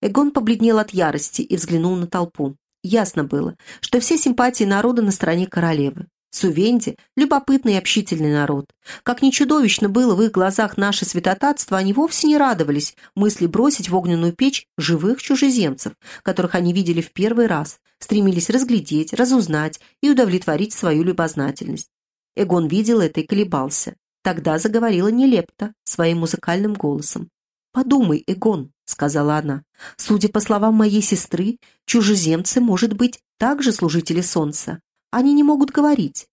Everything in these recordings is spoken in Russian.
Эгон побледнел от ярости и взглянул на толпу. Ясно было, что все симпатии народа на стороне королевы. Сувенди – любопытный и общительный народ. Как ни чудовищно было в их глазах наше святотатство, они вовсе не радовались мысли бросить в огненную печь живых чужеземцев, которых они видели в первый раз, стремились разглядеть, разузнать и удовлетворить свою любознательность. Эгон видел это и колебался. Тогда заговорила Нелепта своим музыкальным голосом. «Подумай, Эгон», — сказала она, — «судя по словам моей сестры, чужеземцы, может быть, также служители солнца. Они не могут говорить.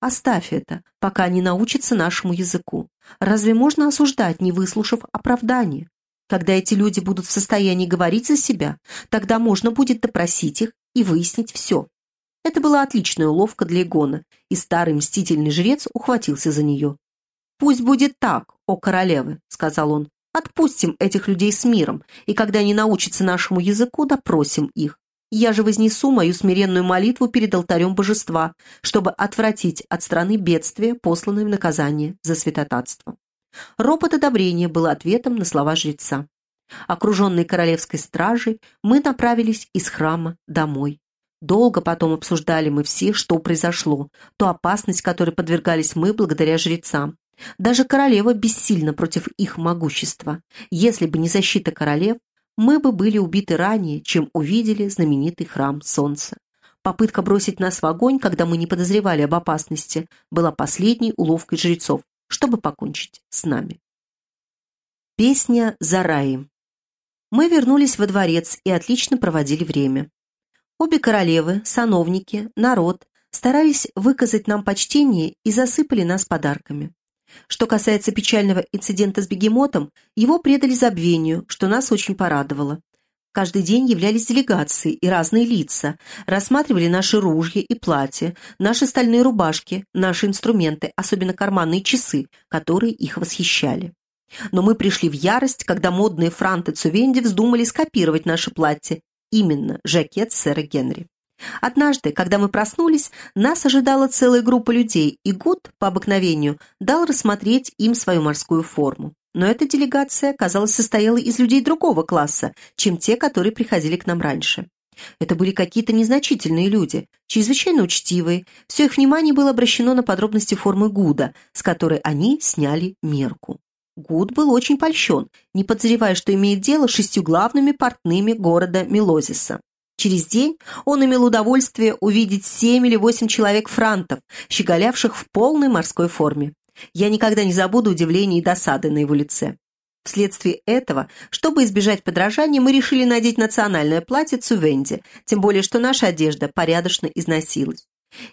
Оставь это, пока они научатся нашему языку. Разве можно осуждать, не выслушав оправдания? Когда эти люди будут в состоянии говорить за себя, тогда можно будет допросить их и выяснить все. Это была отличная уловка для Игона, и старый мстительный жрец ухватился за нее. «Пусть будет так, о королевы», — сказал он. «Отпустим этих людей с миром, и когда они научатся нашему языку, допросим их. Я же вознесу мою смиренную молитву перед алтарем божества, чтобы отвратить от страны бедствия, посланное в наказание за святотатство». Ропот одобрения был ответом на слова жреца. Окруженные королевской стражей, мы направились из храма домой. Долго потом обсуждали мы все, что произошло, ту опасность, которой подвергались мы благодаря жрецам. Даже королева бессильна против их могущества. Если бы не защита королев, мы бы были убиты ранее, чем увидели знаменитый храм солнца. Попытка бросить нас в огонь, когда мы не подозревали об опасности, была последней уловкой жрецов, чтобы покончить с нами. Песня Зараи Мы вернулись во дворец и отлично проводили время. Обе королевы, сановники, народ старались выказать нам почтение и засыпали нас подарками. Что касается печального инцидента с бегемотом, его предали забвению, что нас очень порадовало. Каждый день являлись делегации и разные лица, рассматривали наши ружья и платья, наши стальные рубашки, наши инструменты, особенно карманные часы, которые их восхищали. Но мы пришли в ярость, когда модные франты Цувенди вздумали скопировать наше платье, именно жакет сэра Генри. Однажды, когда мы проснулись, нас ожидала целая группа людей, и Гуд, по обыкновению, дал рассмотреть им свою морскую форму. Но эта делегация, казалось, состояла из людей другого класса, чем те, которые приходили к нам раньше. Это были какие-то незначительные люди, чрезвычайно учтивые. Все их внимание было обращено на подробности формы Гуда, с которой они сняли мерку. Гуд был очень польщен, не подозревая, что имеет дело с шестью главными портными города Мелозиса. Через день он имел удовольствие увидеть семь или восемь человек-франтов, щеголявших в полной морской форме. Я никогда не забуду удивления и досады на его лице. Вследствие этого, чтобы избежать подражания, мы решили надеть национальное платье Цувенди, тем более что наша одежда порядочно износилась.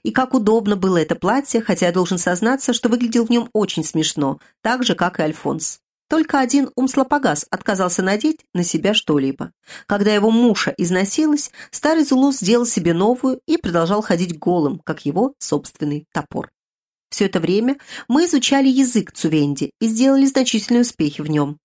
И как удобно было это платье, хотя я должен сознаться, что выглядел в нем очень смешно, так же, как и Альфонс. Только один Умслопогас отказался надеть на себя что-либо. Когда его муша износилась, старый Зулус сделал себе новую и продолжал ходить голым, как его собственный топор. Все это время мы изучали язык Цувенди и сделали значительные успехи в нем.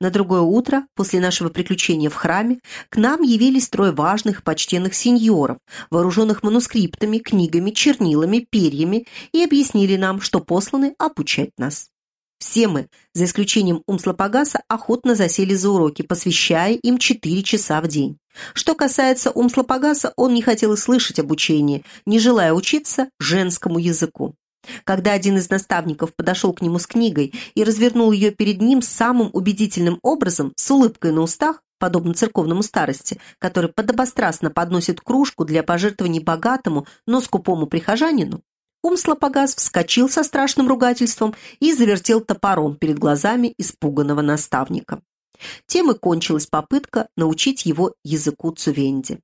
На другое утро, после нашего приключения в храме, к нам явились трое важных почтенных сеньоров, вооруженных манускриптами, книгами, чернилами, перьями, и объяснили нам, что посланы обучать нас. Все мы, за исключением Умслопогаса, охотно засели за уроки, посвящая им 4 часа в день. Что касается Умслопогаса, он не хотел и слышать обучение, не желая учиться женскому языку. Когда один из наставников подошел к нему с книгой и развернул ее перед ним самым убедительным образом, с улыбкой на устах, подобно церковному старости, который подобострастно подносит кружку для пожертвований богатому, но скупому прихожанину, Умслопогас вскочил со страшным ругательством и завертел топором перед глазами испуганного наставника. Тем и кончилась попытка научить его языку Цувенди.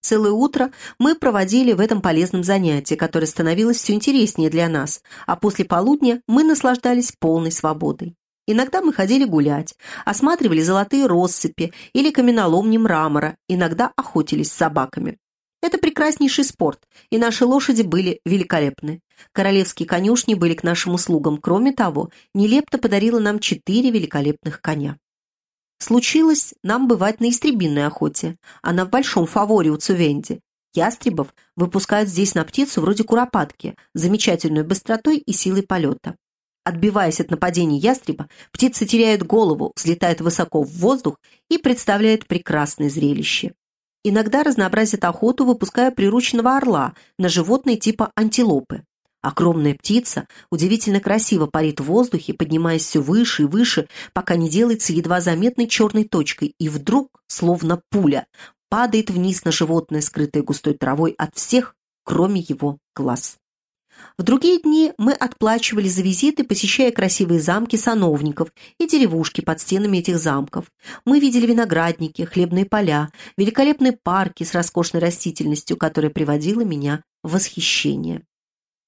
Целое утро мы проводили в этом полезном занятии, которое становилось все интереснее для нас, а после полудня мы наслаждались полной свободой. Иногда мы ходили гулять, осматривали золотые россыпи или каменоломни мрамора, иногда охотились с собаками. Это прекраснейший спорт, и наши лошади были великолепны. Королевские конюшни были к нашим услугам. Кроме того, Нелепта подарила нам четыре великолепных коня. Случилось нам бывать на истребинной охоте. Она в большом фаворе у Цувенди. Ястребов выпускают здесь на птицу вроде куропатки, замечательной быстротой и силой полета. Отбиваясь от нападений ястреба, птица теряет голову, взлетает высоко в воздух и представляет прекрасное зрелище. Иногда разнообразит охоту, выпуская прирученного орла на животные типа антилопы. Огромная птица удивительно красиво парит в воздухе, поднимаясь все выше и выше, пока не делается едва заметной черной точкой, и вдруг, словно пуля, падает вниз на животное, скрытое густой травой от всех, кроме его глаз. В другие дни мы отплачивали за визиты, посещая красивые замки сановников и деревушки под стенами этих замков. Мы видели виноградники, хлебные поля, великолепные парки с роскошной растительностью, которая приводила меня в восхищение.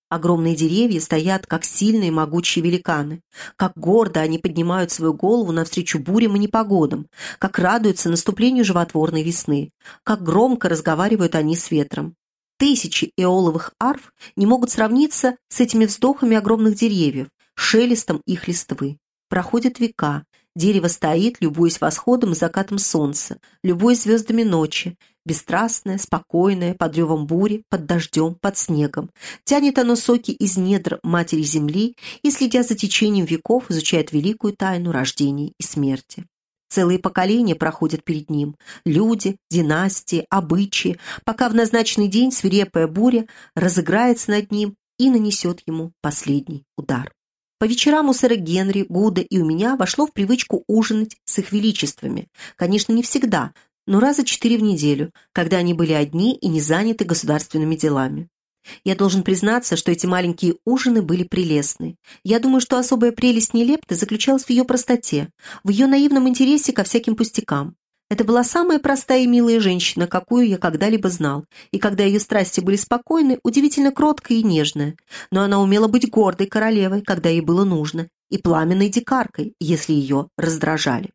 Огромные деревья стоят, как сильные могучие великаны. Как гордо они поднимают свою голову навстречу бурям и непогодам. Как радуются наступлению животворной весны. Как громко разговаривают они с ветром. Тысячи эоловых арф не могут сравниться с этими вздохами огромных деревьев, шелестом их листвы. Проходят века, дерево стоит, любуясь восходом и закатом солнца, любуясь звездами ночи, бесстрастное, спокойное, под ревом бури, под дождем, под снегом. Тянет оно соки из недр матери земли и, следя за течением веков, изучает великую тайну рождения и смерти. Целые поколения проходят перед ним. Люди, династии, обычаи, пока в назначенный день свирепая буря разыграется над ним и нанесет ему последний удар. По вечерам у сэра Генри, Гуда и у меня вошло в привычку ужинать с их величествами. Конечно, не всегда, но раза четыре в неделю, когда они были одни и не заняты государственными делами. Я должен признаться, что эти маленькие ужины были прелестны. Я думаю, что особая прелесть Нелепты заключалась в ее простоте, в ее наивном интересе ко всяким пустякам. Это была самая простая и милая женщина, какую я когда-либо знал, и когда ее страсти были спокойны, удивительно кроткая и нежная. Но она умела быть гордой королевой, когда ей было нужно, и пламенной дикаркой, если ее раздражали.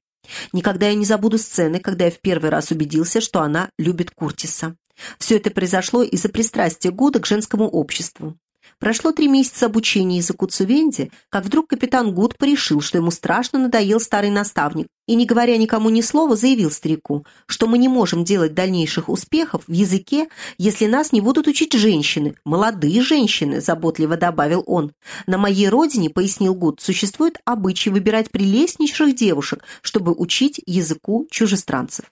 Никогда я не забуду сцены, когда я в первый раз убедился, что она любит Куртиса. Все это произошло из-за пристрастия Гуда к женскому обществу. Прошло три месяца обучения языку Цувенди, как вдруг капитан Гуд порешил, что ему страшно надоел старый наставник, и, не говоря никому ни слова, заявил старику, что мы не можем делать дальнейших успехов в языке, если нас не будут учить женщины, молодые женщины, заботливо добавил он. На моей родине, пояснил Гуд, существует обычай выбирать прелестнейших девушек, чтобы учить языку чужестранцев.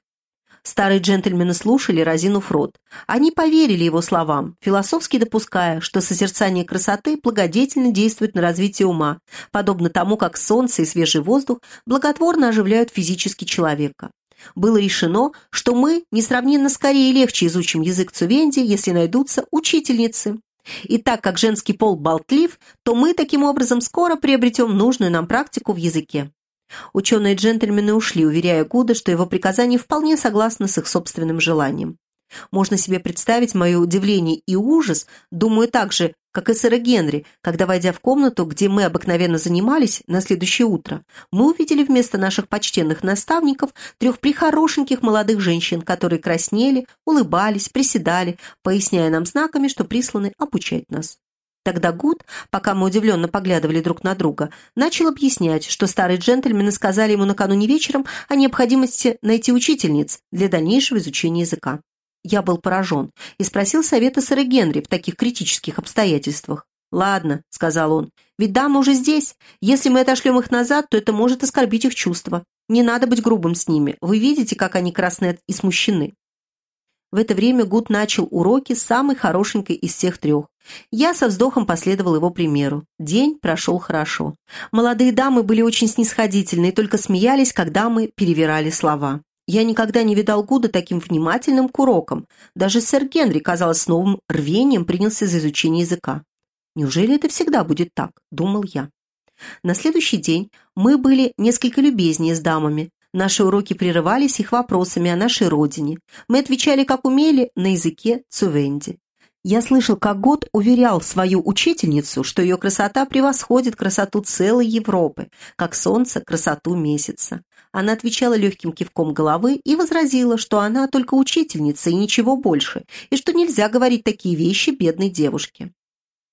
Старые джентльмены слушали, разинув рот. Они поверили его словам, философски допуская, что созерцание красоты благодетельно действует на развитие ума, подобно тому, как солнце и свежий воздух благотворно оживляют физически человека. Было решено, что мы несравненно скорее и легче изучим язык Цувенди, если найдутся учительницы. И так как женский пол болтлив, то мы таким образом скоро приобретем нужную нам практику в языке. Ученые-джентльмены ушли, уверяя Гуда, что его приказания вполне согласны с их собственным желанием. Можно себе представить мое удивление и ужас, думаю так же, как и сэра Генри, когда, войдя в комнату, где мы обыкновенно занимались на следующее утро, мы увидели вместо наших почтенных наставников трех прихорошеньких молодых женщин, которые краснели, улыбались, приседали, поясняя нам знаками, что присланы обучать нас. Тогда Гуд, пока мы удивленно поглядывали друг на друга, начал объяснять, что старые джентльмены сказали ему накануне вечером о необходимости найти учительниц для дальнейшего изучения языка. Я был поражен и спросил совета сэра Генри в таких критических обстоятельствах. «Ладно», — сказал он, — «ведь дамы уже здесь. Если мы отошлем их назад, то это может оскорбить их чувства. Не надо быть грубым с ними. Вы видите, как они красные и смущены». В это время Гуд начал уроки самой хорошенькой из всех трех. Я со вздохом последовал его примеру. День прошел хорошо. Молодые дамы были очень снисходительны и только смеялись, когда мы перевирали слова. Я никогда не видал Гуда таким внимательным к урокам. Даже сэр Генри, казалось, с новым рвением принялся за изучение языка. «Неужели это всегда будет так?» – думал я. На следующий день мы были несколько любезнее с дамами, Наши уроки прерывались их вопросами о нашей родине. Мы отвечали, как умели, на языке Цувенди. Я слышал, как Год уверял свою учительницу, что ее красота превосходит красоту целой Европы, как солнце красоту месяца. Она отвечала легким кивком головы и возразила, что она только учительница и ничего больше, и что нельзя говорить такие вещи бедной девушке.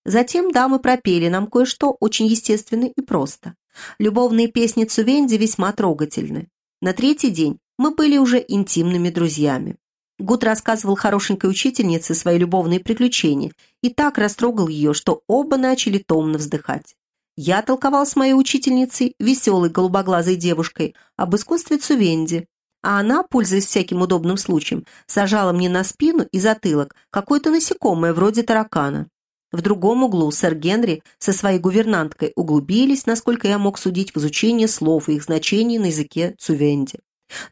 Затем дамы пропели нам кое-что очень естественно и просто. Любовные песни Цувенди весьма трогательны. На третий день мы были уже интимными друзьями. Гуд рассказывал хорошенькой учительнице свои любовные приключения и так растрогал ее, что оба начали томно вздыхать. Я толковал с моей учительницей, веселой голубоглазой девушкой, об искусстве Цувенди, а она, пользуясь всяким удобным случаем, сажала мне на спину и затылок какое-то насекомое вроде таракана. В другом углу сэр Генри со своей гувернанткой углубились, насколько я мог судить, в изучение слов и их значений на языке Цувенди.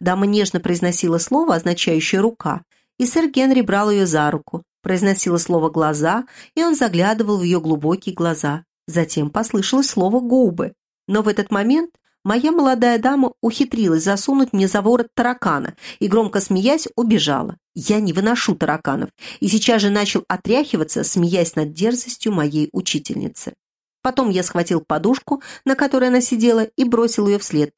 Дама нежно произносила слово, означающее «рука», и сэр Генри брал ее за руку, произносила слово «глаза», и он заглядывал в ее глубокие глаза. Затем послышалось слово «губы». Но в этот момент моя молодая дама ухитрилась засунуть мне за ворот таракана и, громко смеясь, убежала. Я не выношу тараканов, и сейчас же начал отряхиваться, смеясь над дерзостью моей учительницы. Потом я схватил подушку, на которой она сидела, и бросил ее вслед.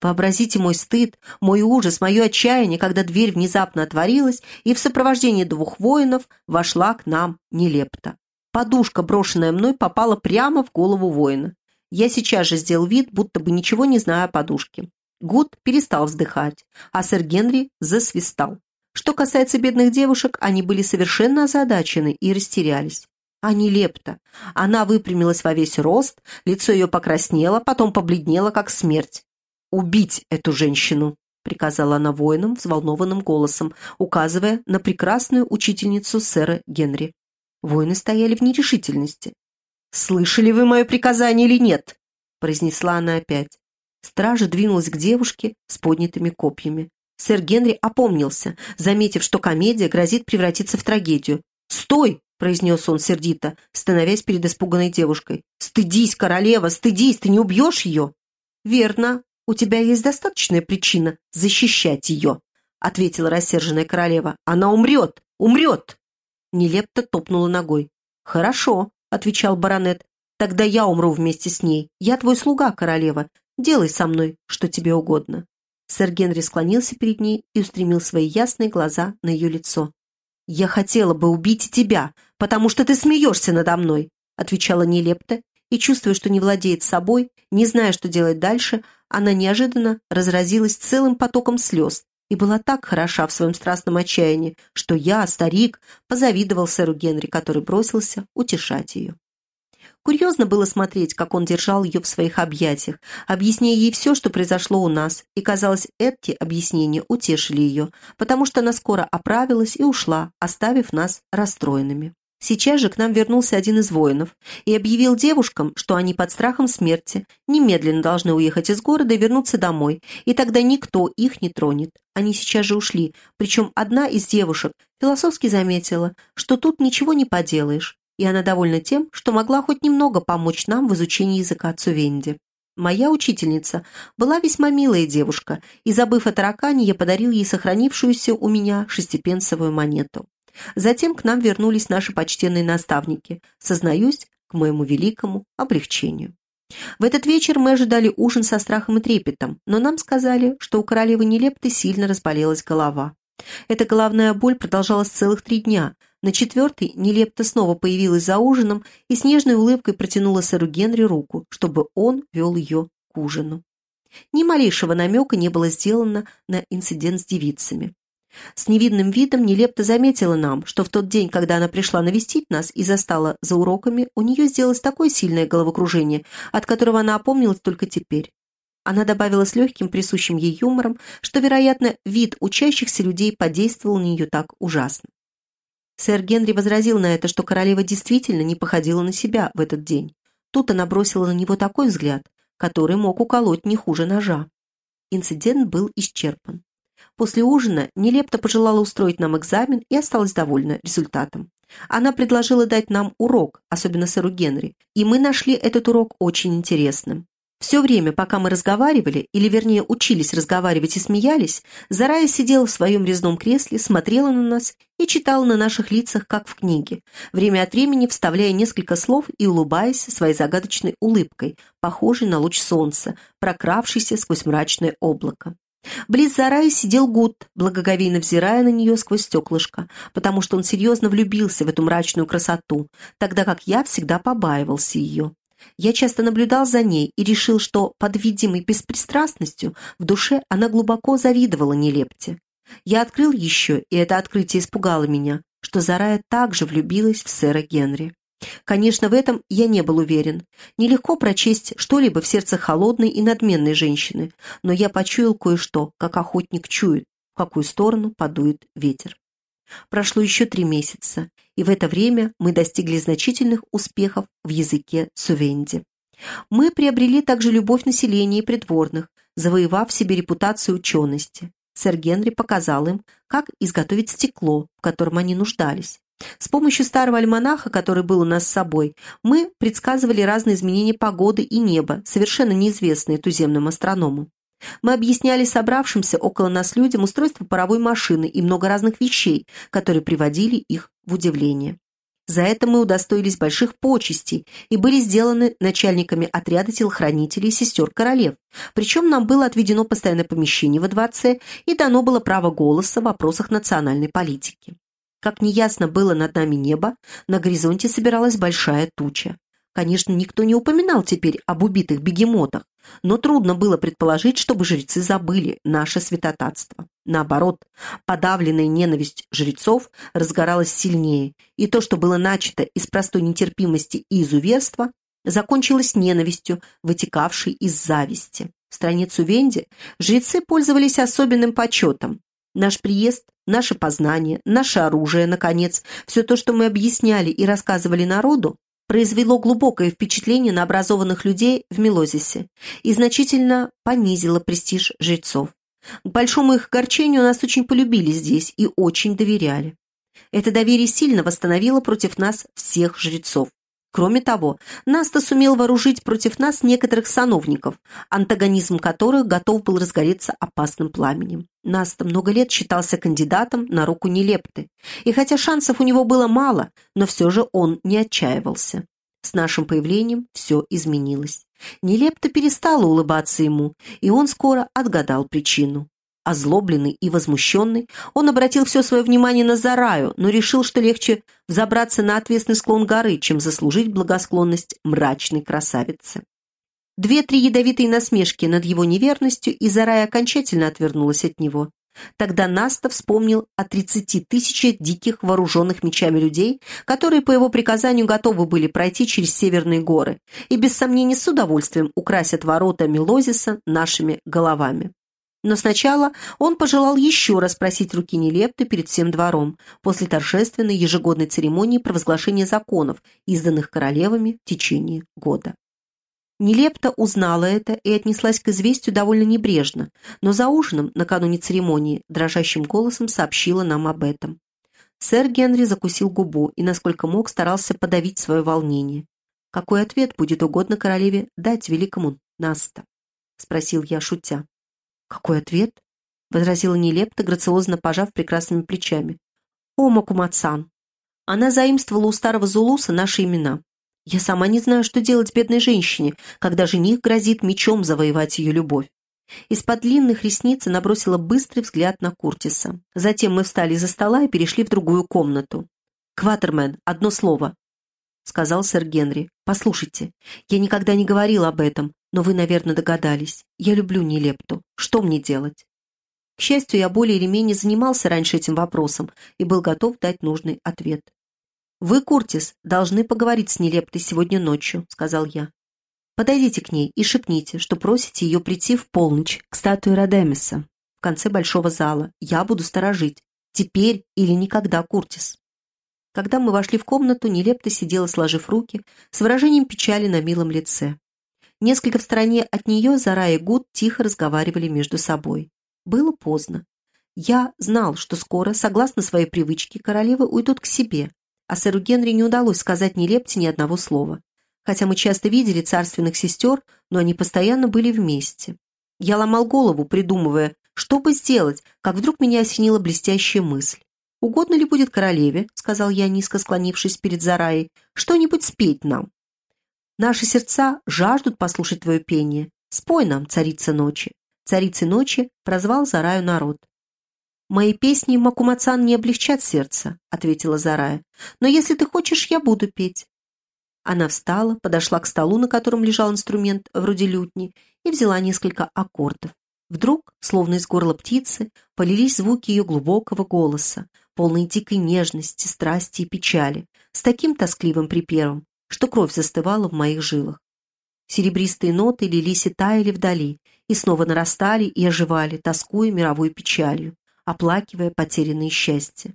Вообразите мой стыд, мой ужас, мое отчаяние, когда дверь внезапно отворилась, и в сопровождении двух воинов вошла к нам нелепта. Подушка, брошенная мной, попала прямо в голову воина. Я сейчас же сделал вид, будто бы ничего не знаю о подушке. Гуд перестал вздыхать, а сэр Генри засвистал. Что касается бедных девушек, они были совершенно озадачены и растерялись. А нелепта. Она выпрямилась во весь рост, лицо ее покраснело, потом побледнело, как смерть. «Убить эту женщину!» — приказала она воинам взволнованным голосом, указывая на прекрасную учительницу сэра Генри. Воины стояли в нерешительности. «Слышали вы мое приказание или нет?» — произнесла она опять. Стража двинулась к девушке с поднятыми копьями. Сэр Генри опомнился, заметив, что комедия грозит превратиться в трагедию. «Стой!» — произнес он сердито, становясь перед испуганной девушкой. «Стыдись, королева, стыдись, ты не убьешь ее!» «Верно, у тебя есть достаточная причина защищать ее», — ответила рассерженная королева. «Она умрет! Умрет!» Нелепто топнула ногой. «Хорошо», — отвечал баронет. «Тогда я умру вместе с ней. Я твой слуга, королева. Делай со мной, что тебе угодно». Сэр Генри склонился перед ней и устремил свои ясные глаза на ее лицо. «Я хотела бы убить тебя, потому что ты смеешься надо мной», отвечала нелепто, и, чувствуя, что не владеет собой, не зная, что делать дальше, она неожиданно разразилась целым потоком слез и была так хороша в своем страстном отчаянии, что я, старик, позавидовал сэру Генри, который бросился утешать ее. Курьезно было смотреть, как он держал ее в своих объятиях, объясняя ей все, что произошло у нас, и, казалось, эти объяснения утешили ее, потому что она скоро оправилась и ушла, оставив нас расстроенными. Сейчас же к нам вернулся один из воинов и объявил девушкам, что они под страхом смерти немедленно должны уехать из города и вернуться домой, и тогда никто их не тронет. Они сейчас же ушли, причем одна из девушек философски заметила, что тут ничего не поделаешь, и она довольна тем, что могла хоть немного помочь нам в изучении языка Цувенди. Моя учительница была весьма милая девушка, и, забыв о таракане, я подарил ей сохранившуюся у меня шестипенсовую монету. Затем к нам вернулись наши почтенные наставники, сознаюсь, к моему великому облегчению. В этот вечер мы ожидали ужин со страхом и трепетом, но нам сказали, что у королевы Нелепты сильно разболелась голова. Эта головная боль продолжалась целых три дня. На четвертый Нелепта снова появилась за ужином и с нежной улыбкой протянула сэру Генри руку, чтобы он вел ее к ужину. Ни малейшего намека не было сделано на инцидент с девицами. С невидным видом нелепто заметила нам, что в тот день, когда она пришла навестить нас и застала за уроками, у нее сделалось такое сильное головокружение, от которого она опомнилась только теперь. Она добавила с легким присущим ей юмором, что, вероятно, вид учащихся людей подействовал на нее так ужасно. Сэр Генри возразил на это, что королева действительно не походила на себя в этот день. Тут она бросила на него такой взгляд, который мог уколоть не хуже ножа. Инцидент был исчерпан. После ужина Нелепта пожелала устроить нам экзамен и осталась довольна результатом. Она предложила дать нам урок, особенно сэру Генри, и мы нашли этот урок очень интересным. Все время, пока мы разговаривали, или вернее учились разговаривать и смеялись, Зарая сидела в своем резном кресле, смотрела на нас и читала на наших лицах, как в книге, время от времени вставляя несколько слов и улыбаясь своей загадочной улыбкой, похожей на луч солнца, прокравшийся сквозь мрачное облако. Близ Зарая сидел Гуд, благоговейно взирая на нее сквозь стеклышко, потому что он серьезно влюбился в эту мрачную красоту, тогда как я всегда побаивался ее. Я часто наблюдал за ней и решил, что под видимой беспристрастностью в душе она глубоко завидовала нелепте. Я открыл еще, и это открытие испугало меня, что Зарая также влюбилась в сэра Генри. Конечно, в этом я не был уверен. Нелегко прочесть что-либо в сердце холодной и надменной женщины, но я почуял кое-что, как охотник чует, в какую сторону подует ветер. Прошло еще три месяца, и в это время мы достигли значительных успехов в языке сувенди. Мы приобрели также любовь населения и придворных, завоевав себе репутацию учености. Сэр Генри показал им, как изготовить стекло, в котором они нуждались. С помощью старого альманаха, который был у нас с собой, мы предсказывали разные изменения погоды и неба, совершенно неизвестные туземным астрономам. Мы объясняли собравшимся около нас людям устройство паровой машины и много разных вещей, которые приводили их в удивление. За это мы удостоились больших почестей и были сделаны начальниками отряда телохранителей сестер королев. Причем нам было отведено постоянное помещение во дворце и дано было право голоса в вопросах национальной политики. Как неясно было над нами небо, на горизонте собиралась большая туча. Конечно, никто не упоминал теперь об убитых бегемотах, но трудно было предположить, чтобы жрецы забыли наше святотатство. Наоборот, подавленная ненависть жрецов разгоралась сильнее, и то, что было начато из простой нетерпимости и изуверства, закончилось ненавистью, вытекавшей из зависти. В стране Цувенди жрецы пользовались особенным почетом. Наш приезд, наше познание, наше оружие, наконец, все то, что мы объясняли и рассказывали народу, произвело глубокое впечатление на образованных людей в Мелозисе и значительно понизило престиж жрецов. К большому их огорчению нас очень полюбили здесь и очень доверяли. Это доверие сильно восстановило против нас всех жрецов. Кроме того, Наста сумел вооружить против нас некоторых сановников, антагонизм которых готов был разгореться опасным пламенем. Наста много лет считался кандидатом на руку Нелепты, и хотя шансов у него было мало, но все же он не отчаивался. С нашим появлением все изменилось. Нелепта перестала улыбаться ему, и он скоро отгадал причину. Озлобленный и возмущенный, он обратил все свое внимание на Зараю, но решил, что легче взобраться на отвесный склон горы, чем заслужить благосклонность мрачной красавицы. Две-три ядовитые насмешки над его неверностью, и Зарая окончательно отвернулась от него. Тогда Наста вспомнил о 30 тысячах диких вооруженных мечами людей, которые по его приказанию готовы были пройти через северные горы и без сомнений с удовольствием украсят ворота Мелозиса нашими головами. Но сначала он пожелал еще раз просить руки Нелепты перед всем двором, после торжественной ежегодной церемонии провозглашения законов, изданных королевами в течение года. Нелепта узнала это и отнеслась к известию довольно небрежно, но за ужином, накануне церемонии, дрожащим голосом сообщила нам об этом. Сэр Генри закусил губу и, насколько мог, старался подавить свое волнение. «Какой ответ будет угодно королеве дать великому Наста?» — спросил я, шутя. «Какой ответ?» — возразила нелепто, грациозно пожав прекрасными плечами. «О, Макумацан!» Она заимствовала у старого Зулуса наши имена. Я сама не знаю, что делать бедной женщине, когда жених грозит мечом завоевать ее любовь. Из-под длинных ресниц набросила быстрый взгляд на Куртиса. Затем мы встали из-за стола и перешли в другую комнату. «Кватермен, одно слово», — сказал сэр Генри. «Послушайте, я никогда не говорил об этом, но вы, наверное, догадались. Я люблю Нелепту. Что мне делать?» К счастью, я более или менее занимался раньше этим вопросом и был готов дать нужный ответ. «Вы, Куртис, должны поговорить с Нелептой сегодня ночью», — сказал я. «Подойдите к ней и шепните, что просите ее прийти в полночь к статуе Родемиса в конце большого зала. Я буду сторожить. Теперь или никогда, Куртис». Когда мы вошли в комнату, Нелепта сидела, сложив руки, с выражением печали на милом лице. Несколько в стороне от нее Зара и Гуд тихо разговаривали между собой. Было поздно. Я знал, что скоро, согласно своей привычке, королевы уйдут к себе, а сэру Генри не удалось сказать ни Лепте ни одного слова. Хотя мы часто видели царственных сестер, но они постоянно были вместе. Я ломал голову, придумывая, что бы сделать, как вдруг меня осенила блестящая мысль. «Угодно ли будет королеве?» — сказал я, низко склонившись перед Зараей. «Что-нибудь спеть нам?» Наши сердца жаждут послушать твое пение. Спой нам, царица ночи. Царицы ночи прозвал Зараю народ. «Мои песни, Макумацан, не облегчат сердце», — ответила Зарая. «Но если ты хочешь, я буду петь». Она встала, подошла к столу, на котором лежал инструмент, вроде лютни, и взяла несколько аккордов. Вдруг, словно из горла птицы, полились звуки ее глубокого голоса, полной дикой нежности, страсти и печали, с таким тоскливым припевом, что кровь застывала в моих жилах. Серебристые ноты лились и таяли вдали, и снова нарастали и оживали, тоскуя мировой печалью, оплакивая потерянное счастье.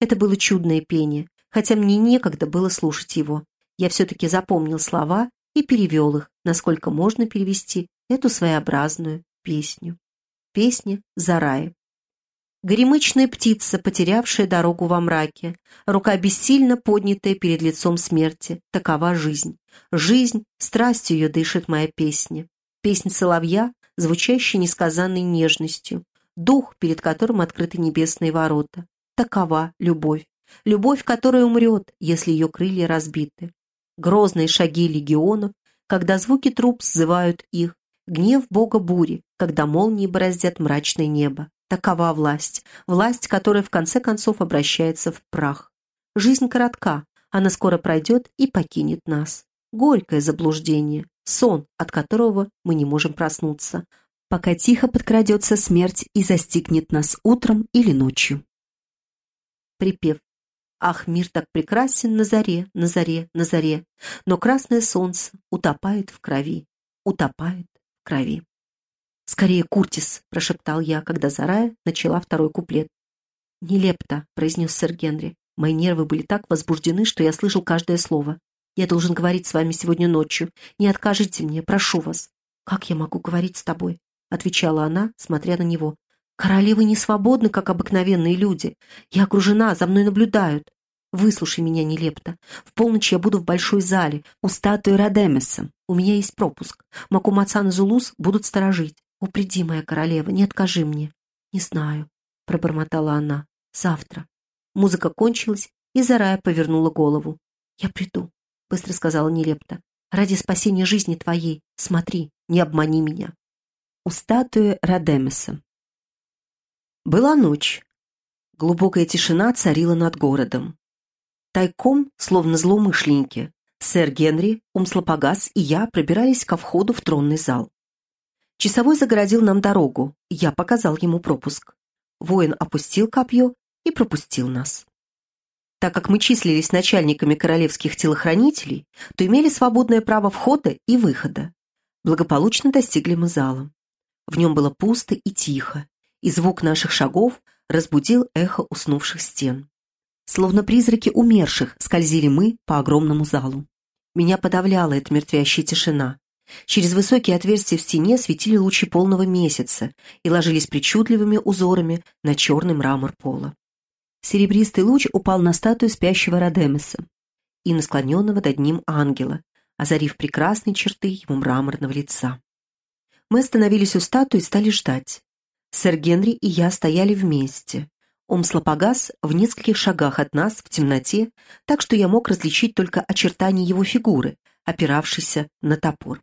Это было чудное пение, хотя мне некогда было слушать его. Я все-таки запомнил слова и перевел их, насколько можно перевести эту своеобразную песню. Песня «Зарая». Горемычная птица, потерявшая дорогу во мраке, рука бессильно поднятая перед лицом смерти. Такова жизнь. Жизнь, страстью ее дышит моя песня. Песнь соловья, звучащая несказанной нежностью. Дух, перед которым открыты небесные ворота. Такова любовь. Любовь, которая умрет, если ее крылья разбиты. Грозные шаги легионов, когда звуки труп сзывают их. Гнев бога бури, когда молнии бороздят мрачное небо. Такова власть, власть, которая в конце концов обращается в прах. Жизнь коротка, она скоро пройдет и покинет нас. Горькое заблуждение, сон, от которого мы не можем проснуться, пока тихо подкрадется смерть и застигнет нас утром или ночью. Припев. Ах, мир так прекрасен на заре, на заре, на заре, но красное солнце утопает в крови, утопает в крови. «Скорее, Куртис!» — прошептал я, когда Зарая начала второй куплет. «Нелепто», — произнес сэр Генри. Мои нервы были так возбуждены, что я слышал каждое слово. «Я должен говорить с вами сегодня ночью. Не откажите мне, прошу вас». «Как я могу говорить с тобой?» — отвечала она, смотря на него. «Королевы не свободны, как обыкновенные люди. Я окружена, за мной наблюдают. Выслушай меня, Нелепто. В полночь я буду в большой зале, у статуи Радемеса. У меня есть пропуск. Макумацан и Зулус будут сторожить. «О, приди, моя королева, не откажи мне». «Не знаю», — пробормотала она. «Завтра». Музыка кончилась, и Зарая повернула голову. «Я приду», — быстро сказала Нелепта. «Ради спасения жизни твоей, смотри, не обмани меня». У статуи Радемеса. Была ночь. Глубокая тишина царила над городом. Тайком, словно злоумышленники, сэр Генри, Умслопогас и я пробирались ко входу в тронный зал. Часовой загородил нам дорогу, я показал ему пропуск. Воин опустил копье и пропустил нас. Так как мы числились начальниками королевских телохранителей, то имели свободное право входа и выхода. Благополучно достигли мы зала. В нем было пусто и тихо, и звук наших шагов разбудил эхо уснувших стен. Словно призраки умерших скользили мы по огромному залу. Меня подавляла эта мертвящая тишина. Через высокие отверстия в стене светили лучи полного месяца и ложились причудливыми узорами на черный мрамор пола. Серебристый луч упал на статую спящего Родемеса и на склоненного над ним ангела, озарив прекрасные черты его мраморного лица. Мы остановились у статуи и стали ждать. Сэр Генри и я стояли вместе. Омслопогас в нескольких шагах от нас в темноте, так что я мог различить только очертания его фигуры, опиравшейся на топор.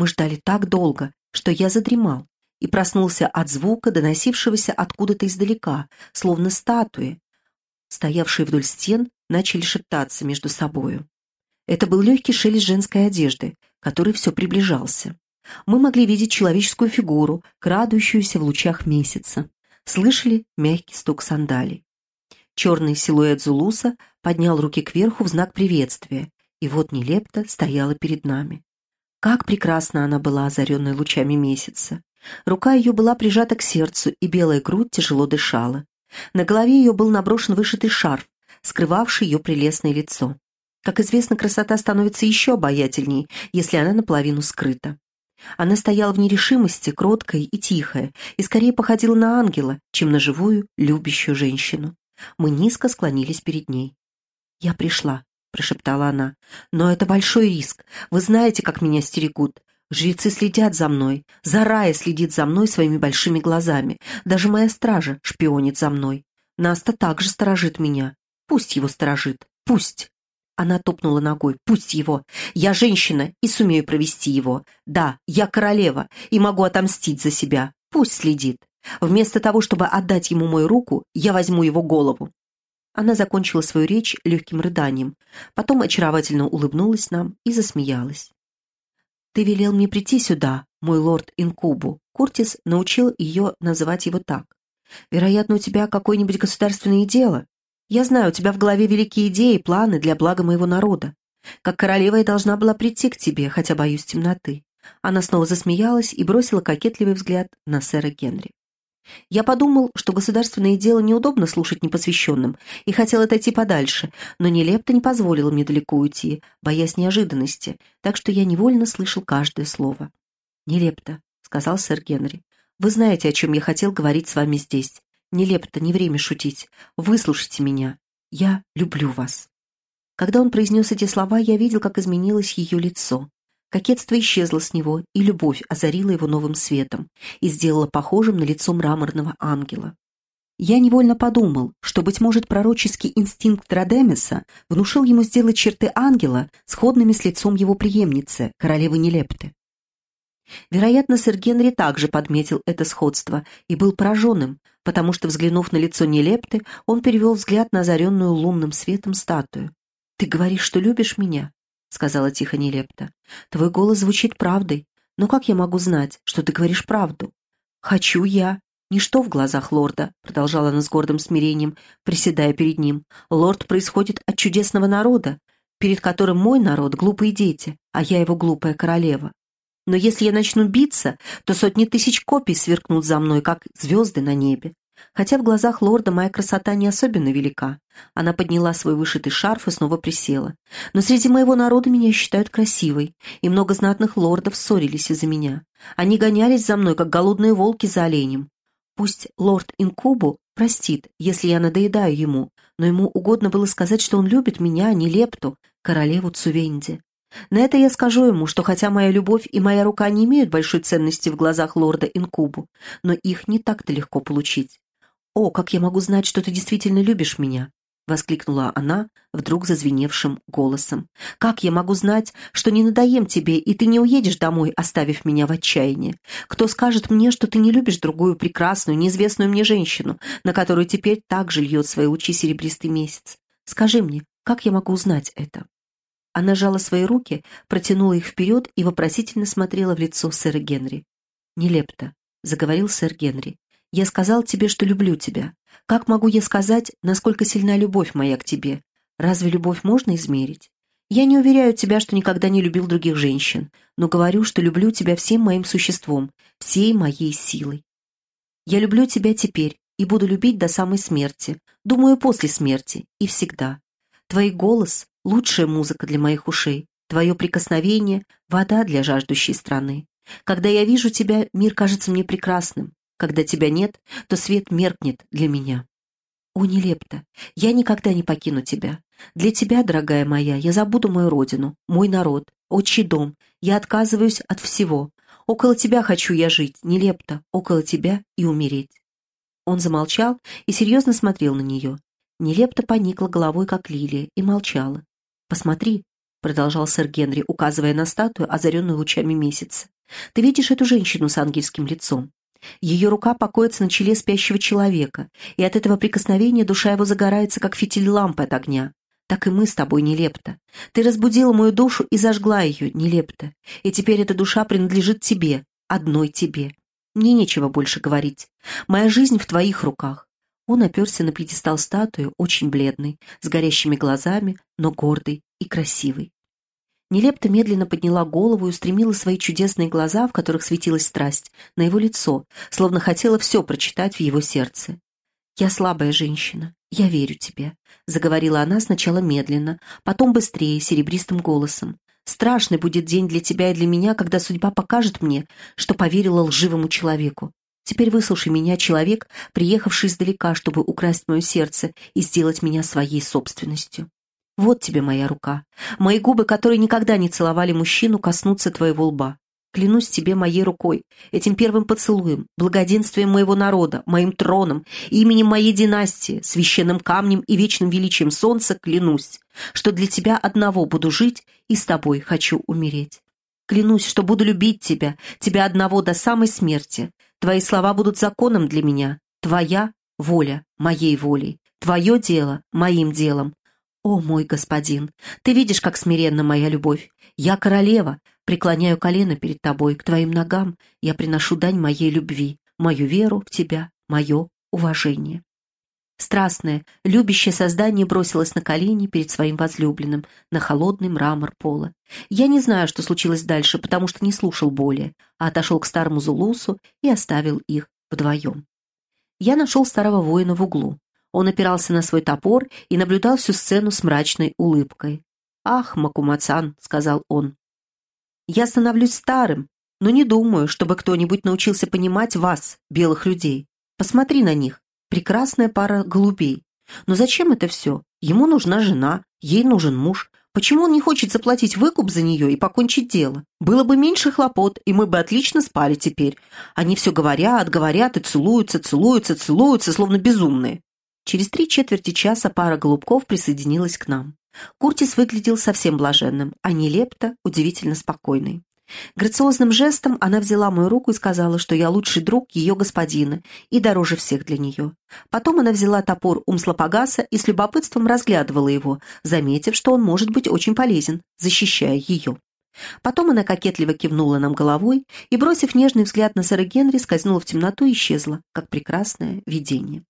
Мы ждали так долго, что я задремал и проснулся от звука, доносившегося откуда-то издалека, словно статуи, стоявшие вдоль стен, начали шептаться между собою. Это был легкий шелест женской одежды, который все приближался. Мы могли видеть человеческую фигуру, крадущуюся в лучах месяца. Слышали мягкий стук сандалий. Черный силуэт Зулуса поднял руки кверху в знак приветствия, и вот нелепто стояла перед нами. Как прекрасна она была, озаренная лучами месяца. Рука ее была прижата к сердцу, и белая грудь тяжело дышала. На голове ее был наброшен вышитый шарф, скрывавший ее прелестное лицо. Как известно, красота становится еще обаятельней, если она наполовину скрыта. Она стояла в нерешимости, кроткая и тихая, и скорее походила на ангела, чем на живую, любящую женщину. Мы низко склонились перед ней. «Я пришла», — прошептала она. «Но это большой риск. Вы знаете, как меня стерегут. Жрецы следят за мной. Зарая следит за мной своими большими глазами. Даже моя стража шпионит за мной. Наста также сторожит меня. Пусть его сторожит. Пусть!» Она топнула ногой. «Пусть его! Я женщина и сумею провести его. Да, я королева и могу отомстить за себя. Пусть следит. Вместо того, чтобы отдать ему мою руку, я возьму его голову. Она закончила свою речь легким рыданием, потом очаровательно улыбнулась нам и засмеялась. «Ты велел мне прийти сюда, мой лорд Инкубу». Куртис научил ее называть его так. «Вероятно, у тебя какое-нибудь государственное дело?» Я знаю, у тебя в голове великие идеи и планы для блага моего народа. Как королева я должна была прийти к тебе, хотя боюсь темноты». Она снова засмеялась и бросила кокетливый взгляд на сэра Генри. Я подумал, что государственное дело неудобно слушать непосвященным, и хотел отойти подальше, но Нелепта не позволила мне далеко уйти, боясь неожиданности, так что я невольно слышал каждое слово. «Нелепта», — сказал сэр Генри, — «вы знаете, о чем я хотел говорить с вами здесь. Нелепта, не время шутить. Выслушайте меня. Я люблю вас». Когда он произнес эти слова, я видел, как изменилось ее лицо. Кокетство исчезло с него, и любовь озарила его новым светом и сделала похожим на лицо мраморного ангела. Я невольно подумал, что, быть может, пророческий инстинкт Радемиса внушил ему сделать черты ангела сходными с лицом его преемницы, королевы Нелепты. Вероятно, сэр Генри также подметил это сходство и был пораженным, потому что, взглянув на лицо Нелепты, он перевел взгляд на озаренную лунным светом статую. «Ты говоришь, что любишь меня?» — сказала тихо Нелепта. «Твой голос звучит правдой, но как я могу знать, что ты говоришь правду?» «Хочу я». «Ничто в глазах лорда», — продолжала она с гордым смирением, приседая перед ним. «Лорд происходит от чудесного народа, перед которым мой народ — глупые дети, а я его глупая королева. Но если я начну биться, то сотни тысяч копий сверкнут за мной, как звезды на небе хотя в глазах лорда моя красота не особенно велика. Она подняла свой вышитый шарф и снова присела. Но среди моего народа меня считают красивой, и много знатных лордов ссорились из-за меня. Они гонялись за мной, как голодные волки за оленем. Пусть лорд Инкубу простит, если я надоедаю ему, но ему угодно было сказать, что он любит меня, а не Лепту, королеву Цувенди. На это я скажу ему, что хотя моя любовь и моя рука не имеют большой ценности в глазах лорда Инкубу, но их не так-то легко получить. «О, как я могу знать, что ты действительно любишь меня?» — воскликнула она вдруг зазвеневшим голосом. «Как я могу знать, что не надоем тебе, и ты не уедешь домой, оставив меня в отчаянии? Кто скажет мне, что ты не любишь другую прекрасную, неизвестную мне женщину, на которую теперь так же льет свои лучи серебристый месяц? Скажи мне, как я могу узнать это?» Она жала свои руки, протянула их вперед и вопросительно смотрела в лицо сэра Генри. «Нелепто», — заговорил сэр Генри. Я сказал тебе, что люблю тебя. Как могу я сказать, насколько сильна любовь моя к тебе? Разве любовь можно измерить? Я не уверяю тебя, что никогда не любил других женщин, но говорю, что люблю тебя всем моим существом, всей моей силой. Я люблю тебя теперь и буду любить до самой смерти, думаю, после смерти и всегда. Твой голос — лучшая музыка для моих ушей, твое прикосновение — вода для жаждущей страны. Когда я вижу тебя, мир кажется мне прекрасным. Когда тебя нет, то свет меркнет для меня. О, нелепто, я никогда не покину тебя. Для тебя, дорогая моя, я забуду мою родину, мой народ, отчий дом. Я отказываюсь от всего. Около тебя хочу я жить, нелепто, около тебя и умереть. Он замолчал и серьезно смотрел на нее. Нелепто поникла головой, как лилия, и молчала. «Посмотри», — продолжал сэр Генри, указывая на статую, озаренную лучами месяца. «Ты видишь эту женщину с ангельским лицом? Ее рука покоится на челе спящего человека, и от этого прикосновения душа его загорается, как фитиль лампы от огня. Так и мы с тобой, Нелепта. Ты разбудила мою душу и зажгла ее, Нелепта. И теперь эта душа принадлежит тебе, одной тебе. Мне нечего больше говорить. Моя жизнь в твоих руках. Он оперся на пьедестал статуи, очень бледный, с горящими глазами, но гордый и красивый. Нелепта медленно подняла голову и устремила свои чудесные глаза, в которых светилась страсть, на его лицо, словно хотела все прочитать в его сердце. «Я слабая женщина, я верю тебе», — заговорила она сначала медленно, потом быстрее, серебристым голосом. «Страшный будет день для тебя и для меня, когда судьба покажет мне, что поверила лживому человеку. Теперь выслушай меня, человек, приехавший издалека, чтобы украсть мое сердце и сделать меня своей собственностью. Вот тебе моя рука. Мои губы, которые никогда не целовали мужчину, коснутся твоего лба. Клянусь тебе моей рукой, этим первым поцелуем, благоденствием моего народа, моим троном, именем моей династии, священным камнем и вечным величием солнца клянусь, что для тебя одного буду жить и с тобой хочу умереть. Клянусь, что буду любить тебя, тебя одного до самой смерти. Твои слова будут законом для меня, твоя воля моей волей, твое дело моим делом, «О, мой господин, ты видишь, как смиренна моя любовь. Я королева, преклоняю колено перед тобой, к твоим ногам я приношу дань моей любви, мою веру в тебя, мое уважение». Страстное, любящее создание бросилось на колени перед своим возлюбленным, на холодный мрамор пола. Я не знаю, что случилось дальше, потому что не слушал более, а отошел к старому Зулусу и оставил их вдвоем. Я нашел старого воина в углу. Он опирался на свой топор и наблюдал всю сцену с мрачной улыбкой. «Ах, Макумацан», — сказал он, — «я становлюсь старым, но не думаю, чтобы кто-нибудь научился понимать вас, белых людей. Посмотри на них, прекрасная пара голубей. Но зачем это все? Ему нужна жена, ей нужен муж. Почему он не хочет заплатить выкуп за нее и покончить дело? Было бы меньше хлопот, и мы бы отлично спали теперь. Они все говорят, говорят и целуются, целуются, целуются, словно безумные. Через три четверти часа пара голубков присоединилась к нам. Куртис выглядел совсем блаженным, а Нелепта удивительно спокойной. Грациозным жестом она взяла мою руку и сказала, что я лучший друг ее господина и дороже всех для нее. Потом она взяла топор Умслопогаса и с любопытством разглядывала его, заметив, что он может быть очень полезен, защищая ее. Потом она кокетливо кивнула нам головой и, бросив нежный взгляд на сэра Генри, скользнула в темноту и исчезла, как прекрасное видение.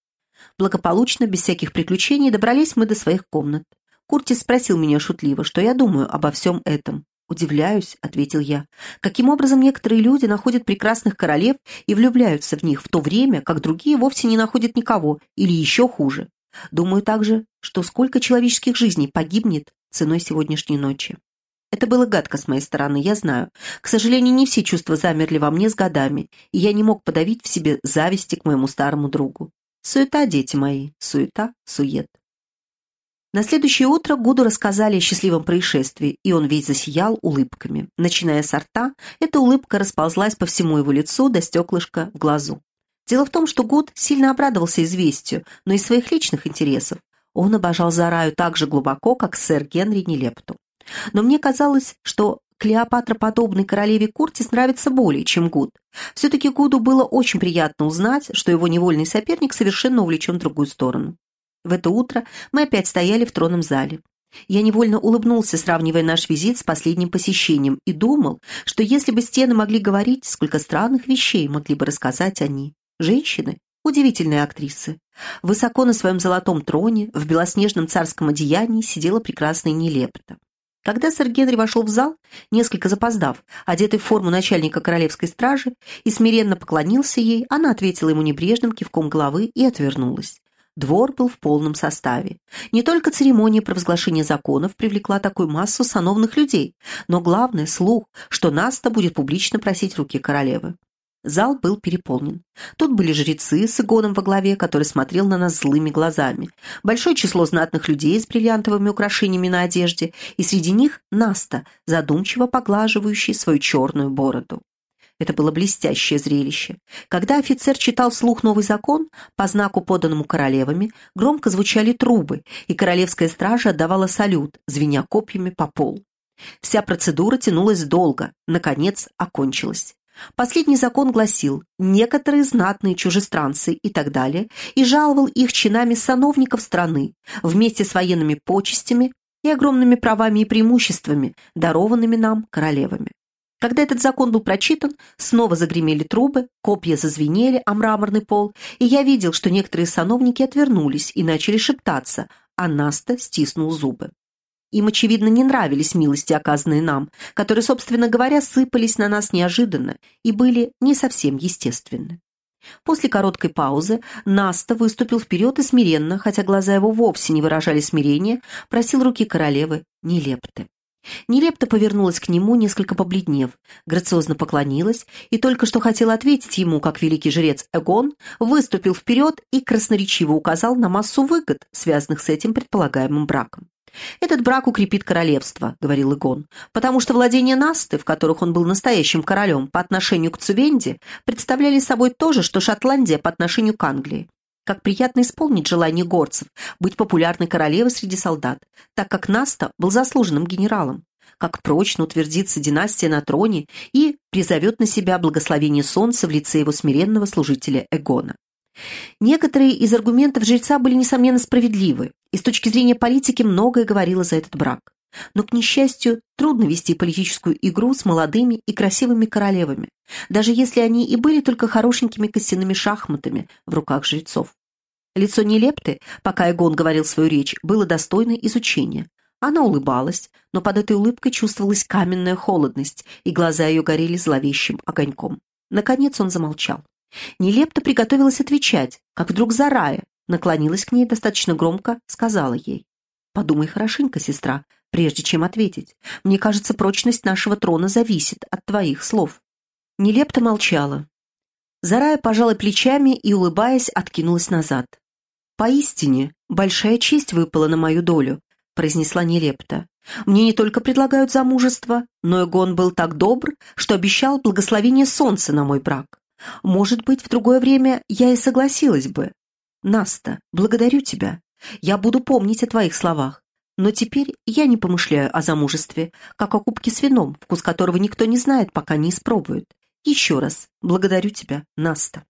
Благополучно, без всяких приключений, добрались мы до своих комнат. Куртис спросил меня шутливо, что я думаю обо всем этом. «Удивляюсь», — ответил я, — «каким образом некоторые люди находят прекрасных королев и влюбляются в них, в то время, как другие вовсе не находят никого, или еще хуже. Думаю также, что сколько человеческих жизней погибнет ценой сегодняшней ночи». Это было гадко с моей стороны, я знаю. К сожалению, не все чувства замерли во мне с годами, и я не мог подавить в себе зависти к моему старому другу. Суета, дети мои, суета, сует. На следующее утро Гуду рассказали о счастливом происшествии, и он весь засиял улыбками. Начиная с рта, эта улыбка расползлась по всему его лицу до стеклышка в глазу. Дело в том, что Гуд сильно обрадовался известию, но из своих личных интересов. Он обожал Зараю так же глубоко, как сэр Генри Нелепту. Но мне казалось, что Клеопатра подобной королеве Куртис нравится более, чем Гуд. Все-таки Гуду было очень приятно узнать, что его невольный соперник совершенно увлечен в другую сторону. В это утро мы опять стояли в тронном зале. Я невольно улыбнулся, сравнивая наш визит с последним посещением, и думал, что если бы стены могли говорить, сколько странных вещей могли бы рассказать они. Женщины — удивительные актрисы. Высоко на своем золотом троне, в белоснежном царском одеянии, сидела прекрасная Нелепта. Когда сэр Генри вошел в зал, несколько запоздав, одетый в форму начальника королевской стражи, и смиренно поклонился ей, она ответила ему небрежным кивком головы и отвернулась. Двор был в полном составе. Не только церемония провозглашения законов привлекла такую массу сановных людей, но главное — слух, что Наста будет публично просить руки королевы. Зал был переполнен. Тут были жрецы с игоном во главе, который смотрел на нас злыми глазами, большое число знатных людей с бриллиантовыми украшениями на одежде, и среди них Наста, задумчиво поглаживающий свою черную бороду. Это было блестящее зрелище. Когда офицер читал вслух новый закон, по знаку, поданному королевами, громко звучали трубы, и королевская стража отдавала салют, звеня копьями по полу. Вся процедура тянулась долго, наконец окончилась. Последний закон гласил «некоторые знатные чужестранцы» и так далее, и жаловал их чинами сановников страны, вместе с военными почестями и огромными правами и преимуществами, дарованными нам королевами. Когда этот закон был прочитан, снова загремели трубы, копья зазвенели о мраморный пол, и я видел, что некоторые сановники отвернулись и начали шептаться, а Наста стиснул зубы. Им, очевидно, не нравились милости, оказанные нам, которые, собственно говоря, сыпались на нас неожиданно и были не совсем естественны. После короткой паузы Наста выступил вперед и смиренно, хотя глаза его вовсе не выражали смирения, просил руки королевы Нелепты. Нелепто повернулась к нему, несколько побледнев, грациозно поклонилась и только что хотела ответить ему, как великий жрец Эгон, выступил вперед и красноречиво указал на массу выгод, связанных с этим предполагаемым браком. «Этот брак укрепит королевство», — говорил Игон, «потому что владения Насты, в которых он был настоящим королем по отношению к Цувенде, представляли собой то же, что Шотландия по отношению к Англии. Как приятно исполнить желание горцев, быть популярной королевой среди солдат, так как Наста был заслуженным генералом. Как прочно утвердится династия на троне и призовет на себя благословение солнца в лице его смиренного служителя Эгона. Некоторые из аргументов жреца были, несомненно, справедливы, и с точки зрения политики многое говорило за этот брак. Но, к несчастью, трудно вести политическую игру с молодыми и красивыми королевами, даже если они и были только хорошенькими костяными шахматами в руках жрецов. Лицо Нелепты, пока Эгон говорил свою речь, было достойно изучения. Она улыбалась, но под этой улыбкой чувствовалась каменная холодность, и глаза ее горели зловещим огоньком. Наконец он замолчал. Нелепта приготовилась отвечать, как вдруг Зарая наклонилась к ней достаточно громко, сказала ей. «Подумай хорошенько, сестра, прежде чем ответить. Мне кажется, прочность нашего трона зависит от твоих слов». Нелепта молчала. Зарая пожала плечами и, улыбаясь, откинулась назад. «Поистине, большая честь выпала на мою долю», — произнесла Нелепта. «Мне не только предлагают замужество, но Эгон был так добр, что обещал благословение солнца на мой брак. Может быть, в другое время я и согласилась бы. Наста, благодарю тебя. Я буду помнить о твоих словах. Но теперь я не помышляю о замужестве, как о кубке с вином, вкус которого никто не знает, пока не испробует. Еще раз благодарю тебя, Наста.